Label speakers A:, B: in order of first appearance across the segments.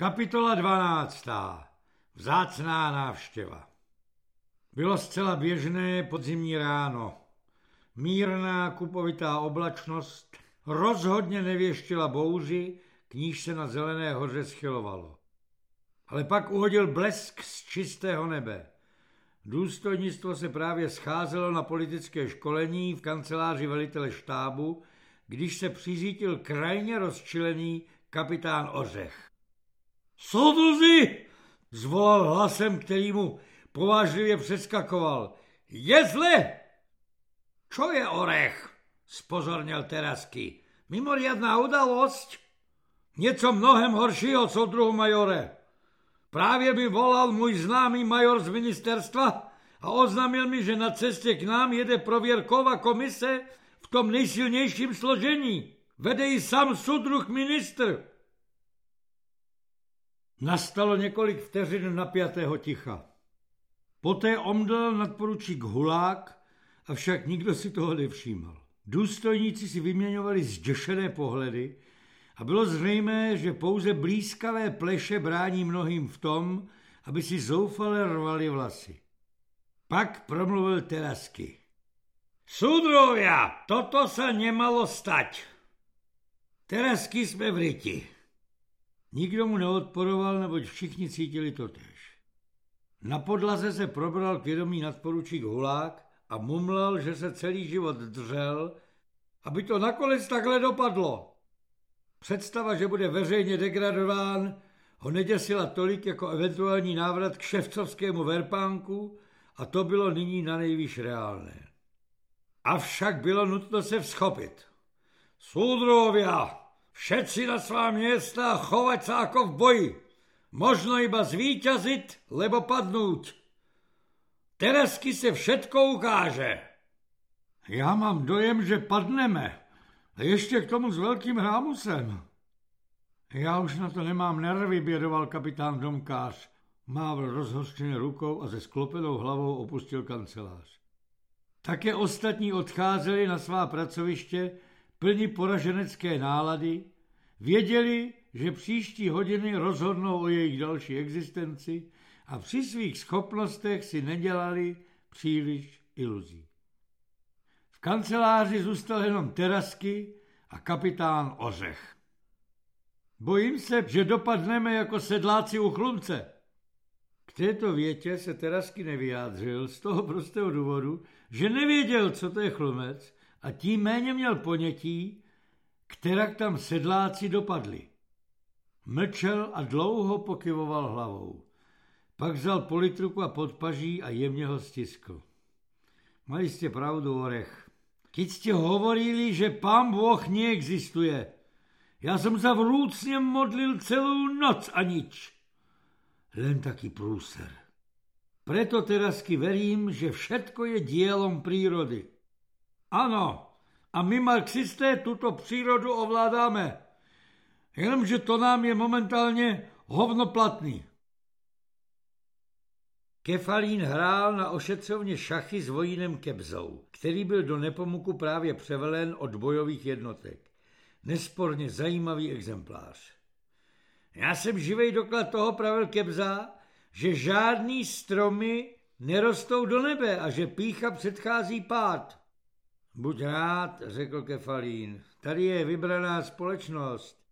A: Kapitola 12. Vzácná návštěva. Bylo zcela běžné podzimní ráno. Mírná kupovitá oblačnost rozhodně nevěštila bouři, k níž se na zelené hoře schylovalo. Ale pak uhodil blesk z čistého nebe. Důstojnictvo se právě scházelo na politické školení v kanceláři velitele štábu, když se přizítil krajně rozčilený kapitán Ořech. Soudruzi! Zvolal hlasem, který mu povážlivě přeskakoval. Jezle! Čo je orech? Spozornil Terasky. Mimoriadná udalost? Něco mnohem horšího, soudruhu majore. Právě mi volal můj známý major z ministerstva a oznámil mi, že na cestě k nám jede prověrková komise v tom nejsilnějším složení. Vede ji sám sudruh ministr. Nastalo několik vteřin napjatého ticha. Poté omdlel nadporučík Hulák, avšak nikdo si toho nevšímal. Důstojníci si vyměňovali zděšené pohledy a bylo zřejmé, že pouze blízkavé pleše brání mnohým v tom, aby si zoufale rvali vlasy. Pak promluvil Terasky. Sudrovia, toto se nemalo stať. Terasky jsme v ryti. Nikdo mu neodporoval, neboť všichni cítili totéž. Na podlaze se probral vědomý nadporučík Hulák a mumlal, že se celý život dřel, aby to nakonec takhle dopadlo. Představa, že bude veřejně degradován, ho neděsila tolik jako eventuální návrat k ševcovskému verpánku a to bylo nyní na nejvýš reálné. Avšak bylo nutno se vzchopit. Soudrovia, Všetci na svá města chovat se jako v boji. Možno iba zvíťazit, lebo padnout. Teresky se všetko ukáže. Já mám dojem, že padneme. A ještě k tomu s velkým hrámusem. Já už na to nemám nervy, bědoval kapitán Domkář. Mávl rozhořčeně rukou a se sklopenou hlavou opustil kancelář. Také ostatní odcházeli na svá pracoviště, plní poraženecké nálady, věděli, že příští hodiny rozhodnou o jejich další existenci a při svých schopnostech si nedělali příliš iluzí. V kanceláři zůstal jenom Terasky a kapitán Ořech. Bojím se, že dopadneme jako sedláci u chlumce. K této větě se Terasky nevyjádřil z toho prostého důvodu, že nevěděl, co to je chlumec a tím méně měl ponětí, kterak tam sedláci dopadli. Mlčel a dlouho pokyvoval hlavou. Pak vzal politruku a podpaží a jemně ho stiskl. Mali jste pravdu, Orech. Keď jste hovorili, že pán Boh neexistuje. Já jsem se vrúcně modlil celou noc a nič. Len taký prúser. Preto terasky verím, že všetko je dielom prírody. Ano, a my marxisté tuto přírodu ovládáme. Jenomže to nám je momentálně hovnoplatný. Kefalín hrál na ošetřovně šachy s vojínem Kebzou, který byl do Nepomuku právě převelen od bojových jednotek. Nesporně zajímavý exemplář. Já jsem živej doklad toho, pravil Kebza, že žádný stromy nerostou do nebe a že pícha předchází pád. Buď rád, řekl Kefalín, tady je vybraná společnost.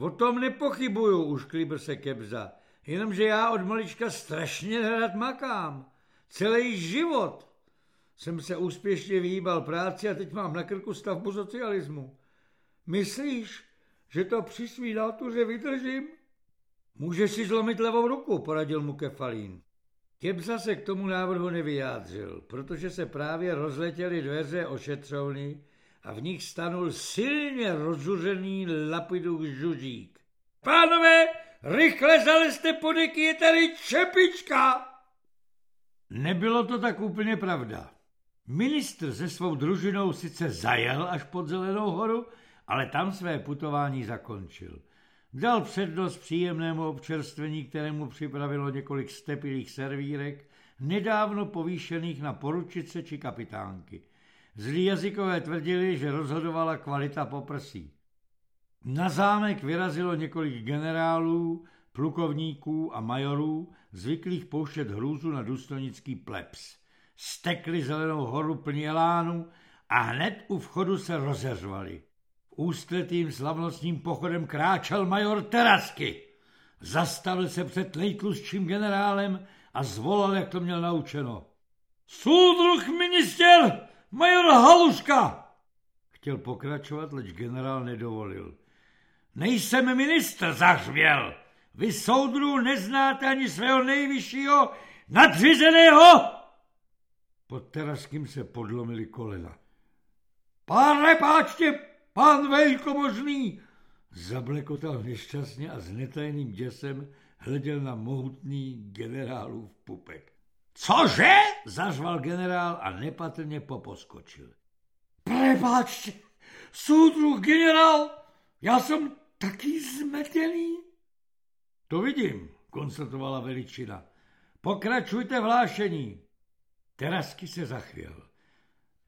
A: O tom nepochybuju, už klíbr se Kebza, jenomže já od malička strašně rád makám. Celý život jsem se úspěšně vyhýbal práci a teď mám na krku stavbu socialismu. Myslíš, že to při svý nátuře vydržím? Můžeš si zlomit levou ruku, poradil mu Kefalín. Kebza se k tomu návrhu nevyjádřil, protože se právě rozletěly dveře ošetřovny a v nich stanul silně rozuřený lapidův žužík. Pánové, rychle zalezte podeky, je tady čepička! Nebylo to tak úplně pravda. Ministr se svou družinou sice zajel až pod Zelenou horu, ale tam své putování zakončil. Dal přednost příjemnému občerstvení, kterému připravilo několik stepilých servírek, nedávno povýšených na poručice či kapitánky. Zlí jazykové tvrdili, že rozhodovala kvalita poprsí. Na zámek vyrazilo několik generálů, plukovníků a majorů, zvyklých pouštět hrůzu na důstojnický plebs. Stekli zelenou horu plní elánu a hned u vchodu se rozeřvali. Ústletým slavnostním pochodem kráčel major Terasky. Zastavil se před nejtlustším generálem a zvolal, jak to měl naučeno. Soudruh minister, major Haluška! Chtěl pokračovat, leč generál nedovolil. Nejsem ministr, zařvěl. Vy soudru neznáte ani svého nejvyššího nadřízeného. Pod Teraským se podlomili kolena. Pane páčtě, pán velkomožný, zablekotal nešťastně a s netajným děsem hleděl na mohutný generálův pupek. Cože? zařval generál a nepatrně poposkočil. Prepáčte, soudruh generál, já jsem taky zmetený. To vidím, konstatovala veličina. Pokračujte v hlášení. Terasky se zachvěl.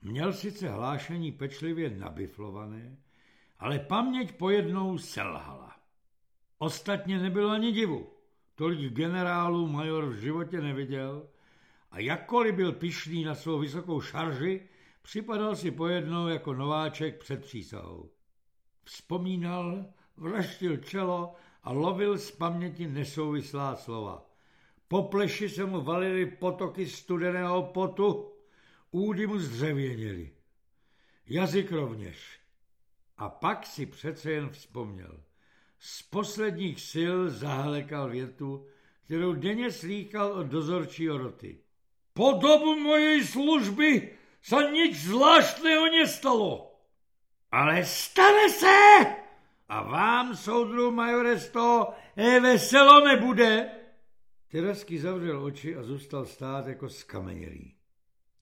A: Měl sice hlášení pečlivě nabiflované, ale paměť pojednou selhala. Ostatně nebylo ani divu. Tolik generálů major v životě neviděl a jakkoliv byl pišný na svou vysokou šarži, připadal si pojednou jako nováček před přísahou. Vzpomínal, vraštil čelo a lovil z paměti nesouvislá slova. Po pleši se mu valily potoky studeného potu, údy mu zdřevěněly. Jazyk rovněž. A pak si přece jen vzpomněl. Z posledních sil zahalekal větu, kterou denně slýchal od dozorčího roty. Po dobu mojej služby se nic zvláštného nestalo. Ale stane se! A vám, soudru majore, z toho e veselo nebude. Terasky zavřel oči a zůstal stát jako skamenělý.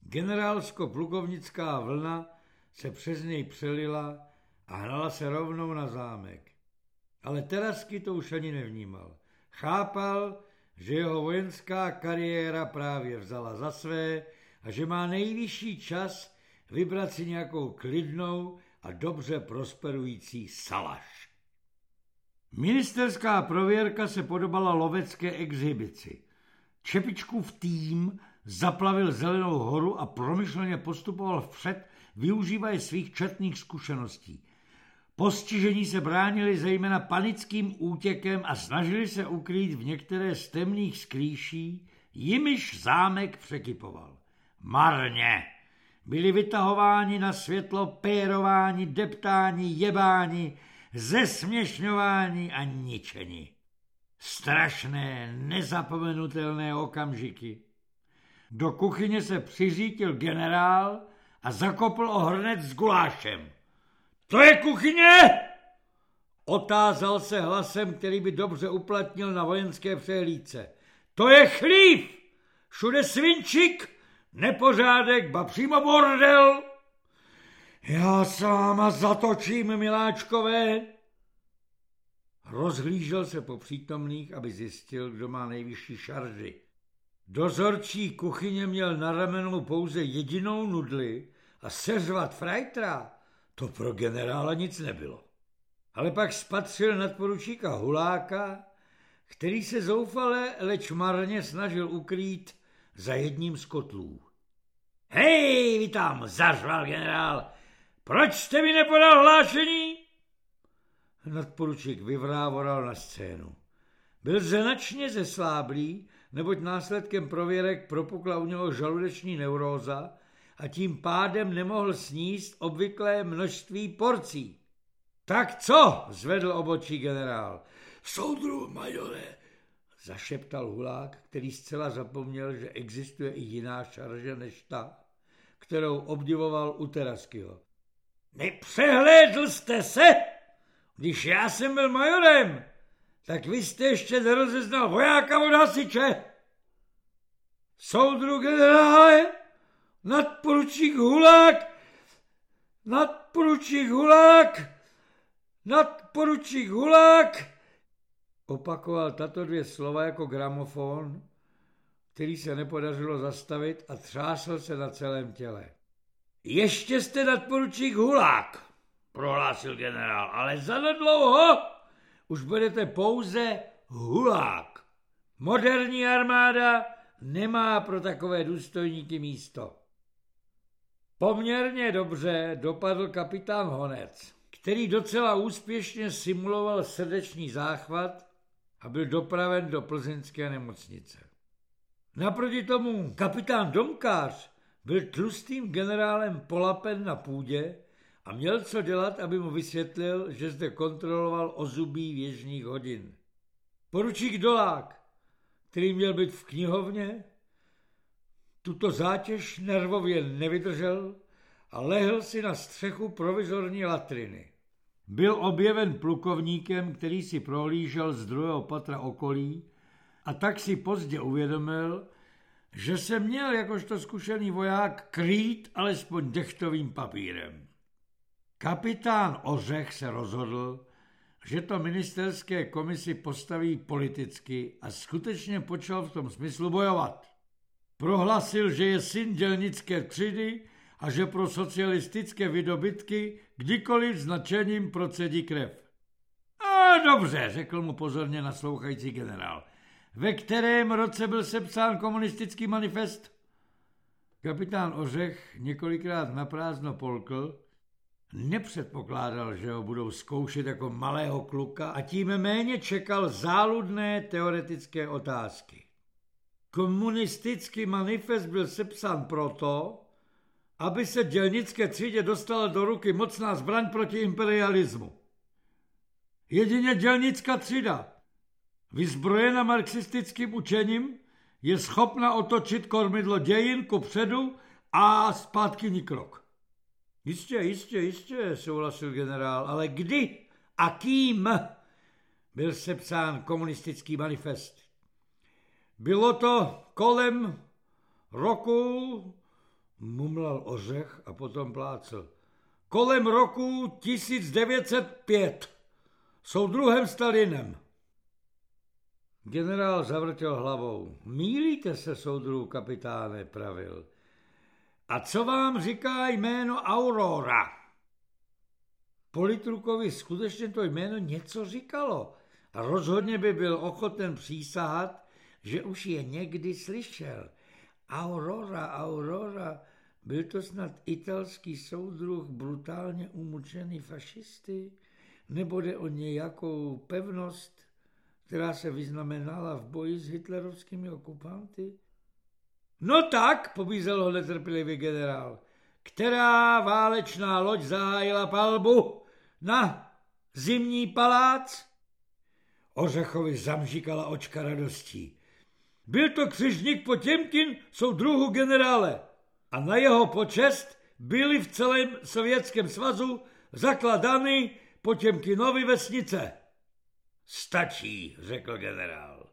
A: Generálsko-plukovnická vlna se přes něj přelila a hnala se rovnou na zámek. Ale Terasky to už ani nevnímal. Chápal, že jeho vojenská kariéra právě vzala za své a že má nejvyšší čas vybrat si nějakou klidnou a dobře prosperující salaš. Ministerská prověrka se podobala lovecké exhibici. Čepičkův tým zaplavil Zelenou horu a promyšleně postupoval vpřed, využívaje svých četných zkušeností. Postižení se bránili zejména panickým útěkem a snažili se ukrýt v některé z temných skrýší, jimiž zámek překypoval. Marně! Byli vytahováni na světlo, pérováni, deptáni, jebáni, zesměšňování a ničení. Strašné, nezapomenutelné okamžiky. Do kuchyně se přiřítil generál a zakopl o hrnec s gulášem. To je kuchyně? Otázal se hlasem, který by dobře uplatnil na vojenské přehlídce. To je chlív! Všude svinčik, nepořádek, ba přímo bordel. Já s váma zatočím, miláčkové. Rozhlížel se po přítomných, aby zjistil, kdo má nejvyšší šarži. Dozorčí kuchyně měl na ramenu pouze jedinou nudli a seřvat frajtra, to pro generála nic nebylo. Ale pak spatřil nadporučíka Huláka, který se zoufale, leč marně snažil ukrýt za jedním z kotlů. Hej, vy tam, zařval generál, proč jste mi nepodal hlášení? Nadporučík vyvrávoral na scénu. Byl značně zesláblý, neboť následkem prověrek propukla u něho žaludeční neuróza a tím pádem nemohl sníst obvyklé množství porcí. Tak co? zvedl obočí generál. Soudru, majore, zašeptal Hulák, který zcela zapomněl, že existuje i jiná šarže než ta, kterou obdivoval u Teraskyho. Nepřehlédl jste se? Když já jsem byl majorem, tak vy jste ještě nerozeznal vojáka od hasiče. Soudru generále, nadporučík Hulák, nadporučík Hulák, nadporučík Hulák, opakoval tato dvě slova jako gramofon, který se nepodařilo zastavit a třásl se na celém těle. Ještě jste nadporučík Hulák, prohlásil generál, ale zanedlouho už budete pouze hulák. Moderní armáda nemá pro takové důstojníky místo. Poměrně dobře dopadl kapitán Honec, který docela úspěšně simuloval srdeční záchvat a byl dopraven do plzeňské nemocnice. Naproti tomu kapitán Domkář byl tlustým generálem polapen na půdě a měl co dělat, aby mu vysvětlil, že zde kontroloval ozubí věžních hodin. Poručík Dolák, který měl být v knihovně, tuto zátěž nervově nevydržel a lehl si na střechu provizorní latriny. Byl objeven plukovníkem, který si prohlížel z druhého patra okolí a tak si pozdě uvědomil, že se měl jakožto zkušený voják krýt alespoň dechtovým papírem. Kapitán Ořech se rozhodl, že to ministerské komisi postaví politicky a skutečně počal v tom smyslu bojovat. Prohlasil, že je syn dělnické třídy a že pro socialistické vydobytky kdykoliv značením procedí krev. A dobře, řekl mu pozorně naslouchající generál. Ve kterém roce byl sepsán komunistický manifest? Kapitán Ořech několikrát naprázdno polkl, nepředpokládal, že ho budou zkoušet jako malého kluka a tím méně čekal záludné teoretické otázky. Komunistický manifest byl sepsán proto, aby se dělnické třídě dostala do ruky mocná zbraň proti imperialismu. Jedině dělnická třída, vyzbrojena marxistickým učením, je schopna otočit kormidlo dějin ku předu a zpátky ní krok. Jistě, jistě, jistě, souhlasil generál, ale kdy a kým byl sepsán komunistický manifest? Bylo to kolem roku, mumlal ořech a potom plácel, kolem roku 1905, soudruhem Stalinem. Generál zavrtěl hlavou. Mílíte se, soudruhu kapitáne, pravil. A co vám říká jméno Aurora? Politrukovi skutečně to jméno něco říkalo a rozhodně by byl ochoten přísahat, že už je někdy slyšel. Aurora, Aurora, byl to snad italský soudruh brutálně umučený fašisty? Nebo jde o nějakou pevnost, která se vyznamenala v boji s hitlerovskými okupanty? No tak, pobízel ho netrpělivý generál, která válečná loď zahájila palbu na zimní palác? Ořechovi zamžikala očka radostí. Byl to křižník Potěmkin, druhu generále a na jeho počest byly v celém Sovětském svazu zakladány Potěmkinovy vesnice. Stačí, řekl generál.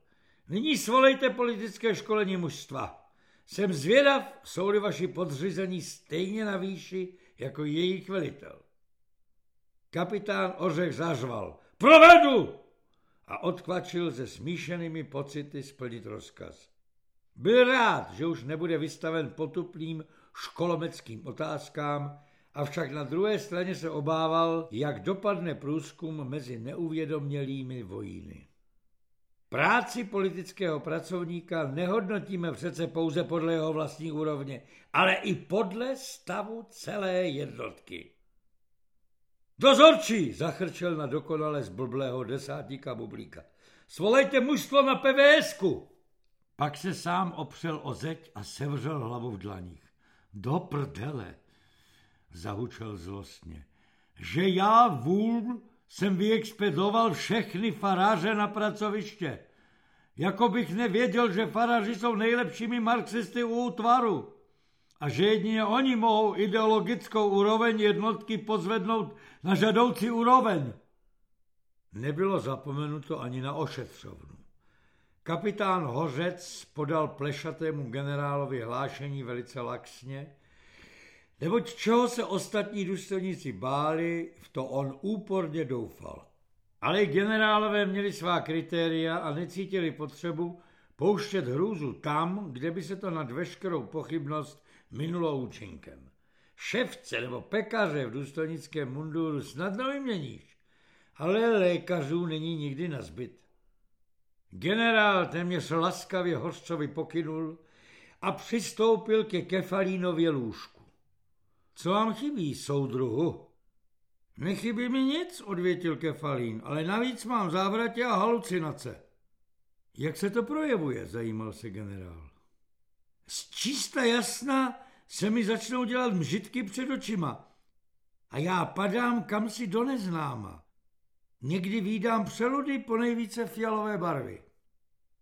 A: Nyní svolejte politické školení mužstva. Jsem zvědav, jsou-li vaši podřízení stejně na výši jako jejich velitel. Kapitán Ořech zařval. Provedu! A odkvačil se smíšenými pocity splnit rozkaz. Byl rád, že už nebude vystaven potupným školomeckým otázkám, avšak na druhé straně se obával, jak dopadne průzkum mezi neuvědomělými vojíny. Práci politického pracovníka nehodnotíme přece pouze podle jeho vlastní úrovně, ale i podle stavu celé jednotky. Dozorčí, zachrčel na dokonale zblblého desátníka Bublíka. Svolejte mužstvo na PVSku. Pak se sám opřel o zeď a sevřel hlavu v dlaních. Do prdele, zahučel zlostně, že já vůl jsem vyexpedoval všechny faráře na pracoviště. Jako bych nevěděl, že faráři jsou nejlepšími marxisty u útvaru a že jedině oni mohou ideologickou úroveň jednotky pozvednout na žadoucí úroveň. Nebylo zapomenuto ani na ošetřovnu. Kapitán Hořec podal plešatému generálovi hlášení velice laxně, neboť čeho se ostatní důstojníci báli, v to on úporně doufal. Ale generálové měli svá kritéria a necítili potřebu pouštět hrůzu tam, kde by se to nad veškerou pochybnost minulo účinkem. Ševce nebo pekaře v důstojnickém munduru snadno vyměníš, ale lékařů není nikdy nazbyt. Generál téměř laskavě hořcovi pokynul a přistoupil ke Kefalínově lůžku. Co vám chybí, soudruhu? Nechybí mi nic, odvětil Kefalín, ale navíc mám závratě a halucinace. Jak se to projevuje, zajímal se generál. Z čista jasna se mi začnou dělat mžitky před očima a já padám kam si do neznáma. Někdy výdám přeludy po nejvíce fialové barvy.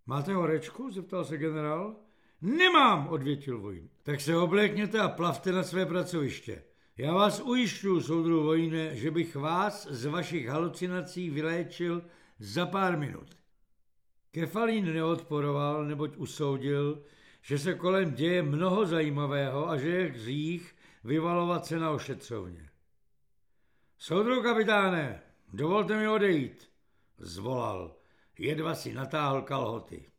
A: Máte horečku? zeptal se generál. Nemám, odvětil vojín. Tak se oblékněte a plavte na své pracoviště. Já vás ujišťuji, soudru vojne, že bych vás z vašich halucinací vyléčil za pár minut. Kefalín neodporoval, neboť usoudil, že se kolem děje mnoho zajímavého a že je hřích vyvalovat se na ošetřovně. Soudru kapitáne, dovolte mi odejít, zvolal. Jedva si natáhl kalhoty.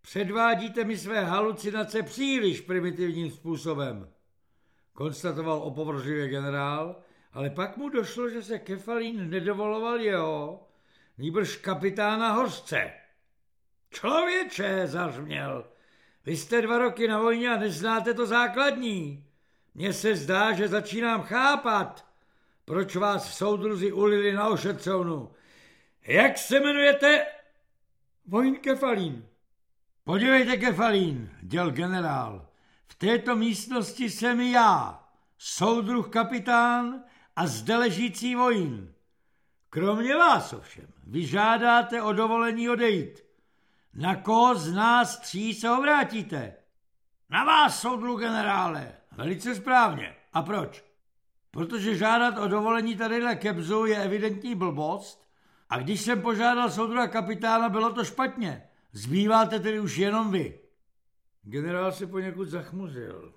A: Předvádíte mi své halucinace příliš primitivním způsobem, konstatoval opovržlivě generál, ale pak mu došlo, že se Kefalín nedovoloval jeho, nýbrž kapitána Hořce. Člověče, zařměl, vy jste dva roky na vojně a neznáte to základní. Mně se zdá, že začínám chápat, proč vás soudruzi ulili na ošetřovnu. Jak se jmenujete? Vojn Kefalín. Podívejte, Kefalín, děl generál. V této místnosti jsem já, soudruh kapitán a zde ležící vojín. Kromě vás ovšem, vy žádáte o dovolení odejít. Na koho z nás tří se obrátíte? Na vás, soudru generále. Velice správně. A proč? Protože žádat o dovolení tadyhle kebzu je evidentní blbost a když jsem požádal soudruha kapitána, bylo to špatně. Zbýváte tedy už jenom vy. Generál se poněkud zachmuzil.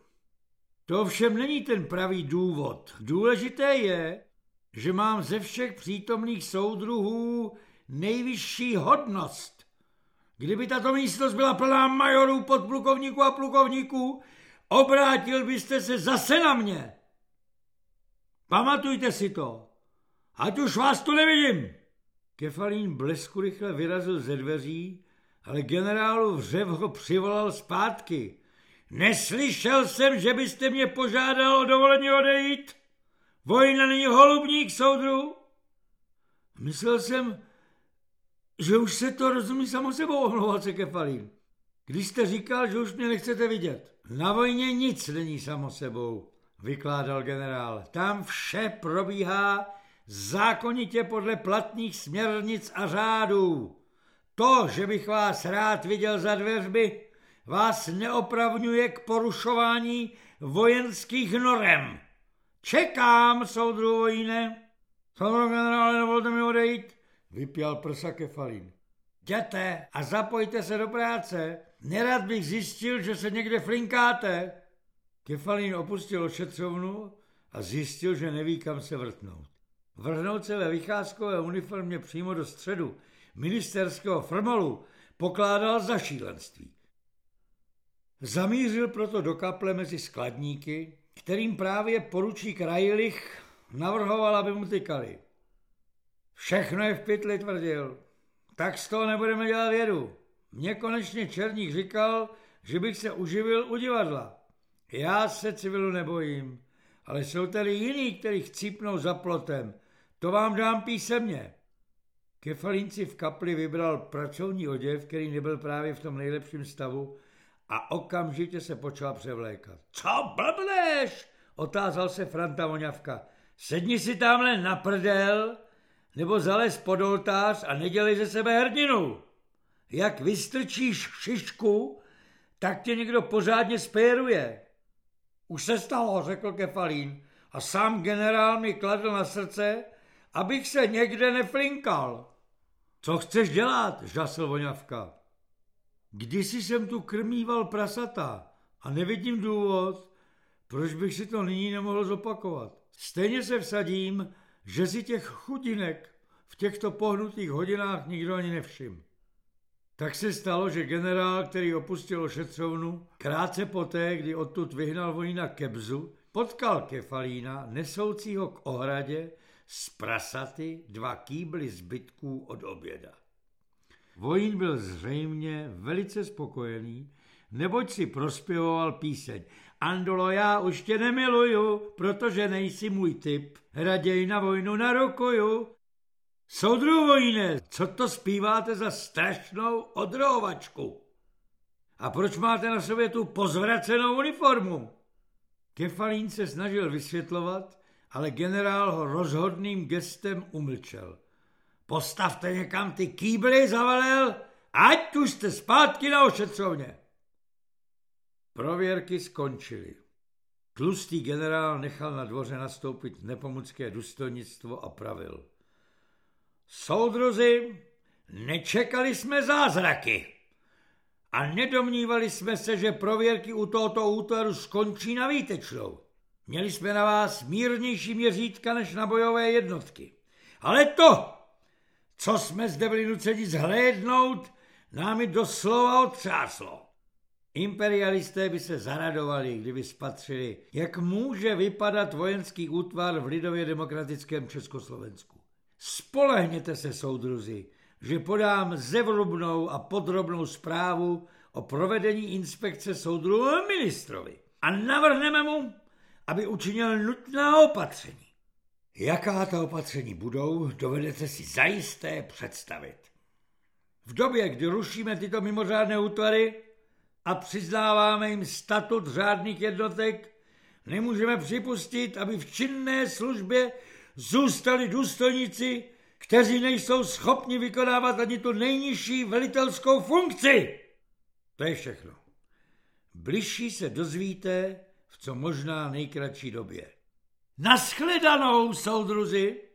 A: To ovšem není ten pravý důvod. Důležité je, že mám ze všech přítomných soudruhů nejvyšší hodnost. Kdyby tato místnost byla plná majorů, podplukovníků a plukovníků, obrátil byste se zase na mě. Pamatujte si to, ať už vás tu nevidím. Kefalín blesku rychle vyrazil ze dveří, ale generálu vřev ho přivolal zpátky. Neslyšel jsem, že byste mě požádal o dovolení odejít? Vojna není holubník, soudru? Myslel jsem, že už se to rozumí samo sebou, omlouval se Kefalín. Když jste říkal, že už mě nechcete vidět. Na vojně nic není samo sebou, vykládal generál. Tam vše probíhá zákonitě podle platných směrnic a řádů. To, že bych vás rád viděl za dveřby, vás neopravňuje k porušování vojenských norem. Čekám, soudru vojíne. Soudru generále, dovolte mi odejít, vypěl prsa Kefalín. Jděte a zapojte se do práce. Nerad bych zjistil, že se někde flinkáte. Kefalín opustil ošetřovnu a zjistil, že neví, kam se vrtnout. Vrhnout se ve vycházkové uniformě přímo do středu ministerského frmolu pokládal za šílenství. Zamířil proto do kaple mezi skladníky, kterým právě poručík Rajlich navrhoval, aby mu tykali. Všechno je v pytli, tvrdil. Tak z toho nebudeme dělat vědu. Mně konečně Černík říkal, že bych se uživil u divadla. Já se civilu nebojím, ale jsou tady jiní, kteří chcípnou za plotem. To vám dám písemně. Kefalínci v kapli vybral pracovní oděv, který nebyl právě v tom nejlepším stavu a okamžitě se počal převlékat. Co blbneš? Otázal se Franta Voňavka. Sedni si tamhle na prdel, nebo zalez pod oltář a nedělej ze sebe hrdinu. Jak vystrčíš šišku, tak tě někdo pořádně spéruje. Už se stalo, řekl Kefalín, a sám generál mi kladl na srdce, abych se někde neflinkal. Co chceš dělat, žasl voňavka. Kdysi jsem tu krmíval prasata a nevidím důvod, proč bych si to nyní nemohl zopakovat. Stejně se vsadím, že si těch chudinek v těchto pohnutých hodinách nikdo ani nevšim. Tak se stalo, že generál, který opustil ošetřovnu, krátce poté, kdy odtud vyhnal vojína Kebzu, potkal Kefalína, nesoucího k ohradě, z prasaty dva kýbly zbytků od oběda. Vojín byl zřejmě velice spokojený, neboť si prospěvoval píseň. Andolo, já už tě nemiluju, protože nejsi můj typ. Raději na vojnu narukuju. Soudru vojne, co to zpíváte za strašnou odrohovačku? A proč máte na sobě tu pozvracenou uniformu? Kefalín se snažil vysvětlovat, ale generál ho rozhodným gestem umlčel. Postavte někam ty kýbly, zavalel, ať už jste zpátky na ošetřovně. Prověrky skončily. Tlustý generál nechal na dvoře nastoupit nepomucké důstojnictvo a pravil. Soudruzi, nečekali jsme zázraky a nedomnívali jsme se, že prověrky u tohoto útvaru skončí na výtečnou. Měli jsme na vás mírnější měřítka než na bojové jednotky. Ale to, co jsme zde byli nuceni zhlédnout, námi doslova otřáslo. Imperialisté by se zaradovali, kdyby spatřili, jak může vypadat vojenský útvar v lidově demokratickém Československu. Spolehněte se, soudruzi, že podám zevrubnou a podrobnou zprávu o provedení inspekce soudru ministrovi a navrhneme mu, aby učinil nutná opatření. Jaká ta opatření budou, dovedete si zajisté představit. V době, kdy rušíme tyto mimořádné útvary a přiznáváme jim statut řádných jednotek, nemůžeme připustit, aby v činné službě zůstali důstojníci, kteří nejsou schopni vykonávat ani tu nejnižší velitelskou funkci. To je všechno. Bližší se dozvíte v co možná nejkratší době. Naschledanou, soudruzi!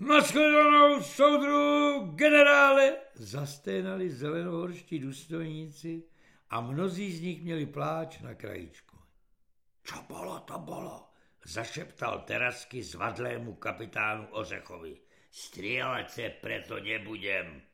A: Naschledanou, soudru, generále! Zasténali zelenohorští důstojníci a mnozí z nich měli pláč na krajičku. To bolo, zašeptal Terasky zvadlému kapitánu Ořechovi. Strieľať se preto nebudem.